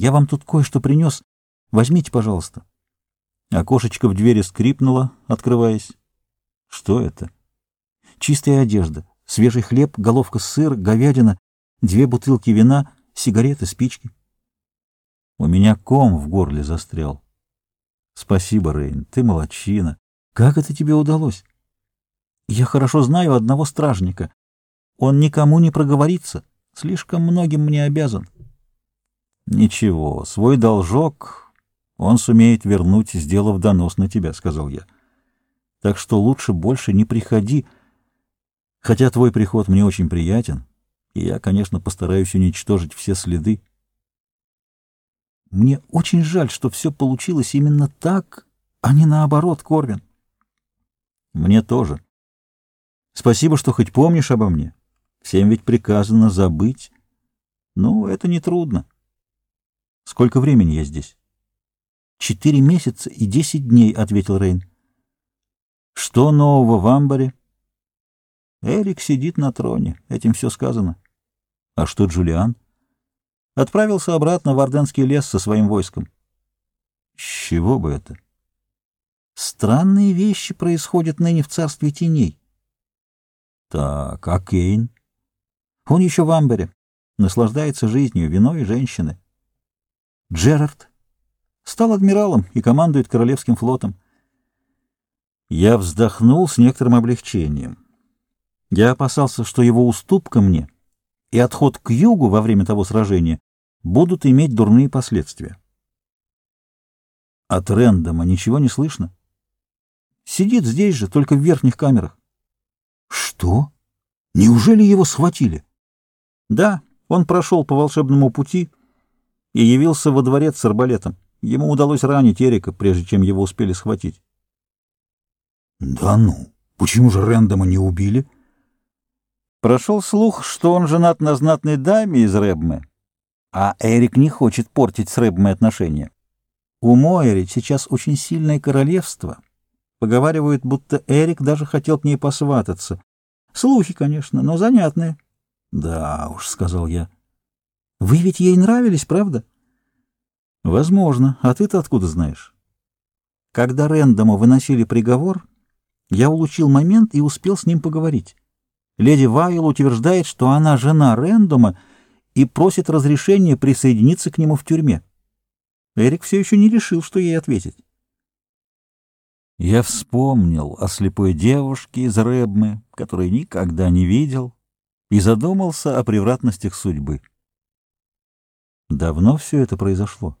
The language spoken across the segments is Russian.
я вам тут кое-что принес. Возьмите, пожалуйста. Окошечко в двери скрипнуло, открываясь. Что это? Чистая одежда, свежий хлеб, головка сыра, говядина, две бутылки вина, сигареты, спички. У меня ком в горле застрял. Спасибо, Рейн, ты молодчина. Как это тебе удалось? Я хорошо знаю одного стражника. Он никому не проговорится. Слишком многим мне обязан. Ничего, свой должок он сумеет вернуть, сделав донос на тебя, — сказал я. Так что лучше больше не приходи, хотя твой приход мне очень приятен, и я, конечно, постараюсь уничтожить все следы. Мне очень жаль, что все получилось именно так, а не наоборот, Корвин. Мне тоже. Спасибо, что хоть помнишь обо мне. Всем ведь приказано забыть. Ну, это нетрудно. Сколько времени я здесь? Четыре месяца и десять дней, — ответил Рейн. Что нового в Амбаре? Эрик сидит на троне, этим все сказано. А что Джулиан? Отправился обратно в Орденский лес со своим войском. С чего бы это? Странные вещи происходят ныне в царстве теней. Так, а Кейн? Он еще в Амбере, наслаждается жизнью, виной женщины. Джерард стал адмиралом и командует Королевским флотом. Я вздохнул с некоторым облегчением. Я опасался, что его уступка мне и отход к югу во время того сражения будут иметь дурные последствия. От Рэндома ничего не слышно. Сидит здесь же, только в верхних камерах. Что? Неужели его схватили? Да, он прошел по волшебному пути и явился во дворец с арбалетом. Ему удалось ранить Эрика, прежде чем его успели схватить. Да ну, почему же Рэндома не убили? Прошел слух, что он женат на знатной даме из Рэбме, а Эрик не хочет портить с Рэбме отношения. У Мойри сейчас очень сильное королевство. Поговаривают, будто Эрик даже хотел к ней посвататься. Слухи, конечно, но занятные. — Да уж, — сказал я. — Вы ведь ей нравились, правда? — Возможно. А ты-то откуда знаешь? Когда Рэндому выносили приговор, я улучил момент и успел с ним поговорить. Леди Вайл утверждает, что она жена Рэндома и просит разрешения присоединиться к нему в тюрьме. Эрик все еще не решил, что ей ответить. Я вспомнил о слепой девушке из Рэбмы, которую никогда не видел, и задумался о превратностях судьбы. Давно все это произошло?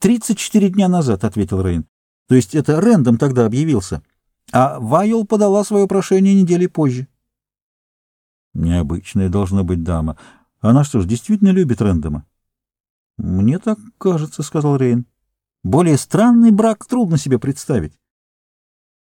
«Тридцать четыре дня назад», — ответил Рейн. «То есть это Рэндом тогда объявился, а Вайол подала свое прошение недели позже». «Необычная должна быть дама. Она что ж, действительно любит Рэндома?» «Мне так кажется», — сказал Рейн. Более странный брак трудно себе представить.